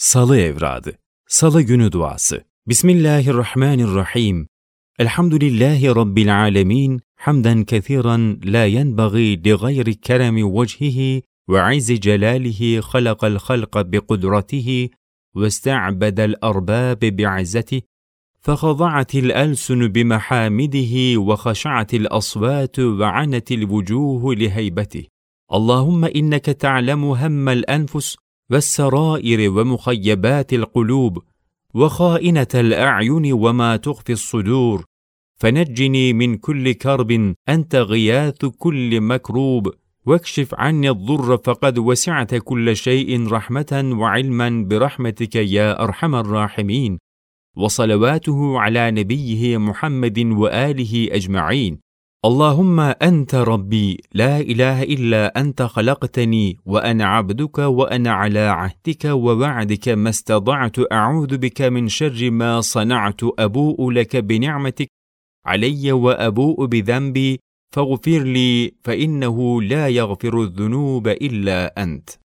Salı Evradı Salı Günü Duası Bismillahirrahmanirrahim Elhamdülillahi Rabbil Alemin Hamden kethiren la yenbaghi li gayri keremi vecihihi ve izzi celalihi halakal halqa bi ista'bedel arbabe bi izzetihi فخضعت الألسن بمحامده وخشعت الأصوات وعنت الوجوه لهيبته اللهم إنك تعلم هم الأنفس والسرائر ومخيبات القلوب وخائنة الأعين وما تخفي الصدور. فنجني من كل كرب أنت غياث كل مكروب. واكشف عني الضر فقد وسعت كل شيء رحمة وعلما برحمتك يا أرحم الراحمين. وصلواته على نبيه محمد وآله أجمعين. اللهم أنت ربي لا إله إلا أنت خلقتني وأنا عبدك وأنا على عهدك ووعدك ما استطعت أعوذ بك من شر ما صنعت أبوء لك بنعمتك علي وأبوء بذنبي فاغفر لي فإنه لا يغفر الذنوب إلا أنت.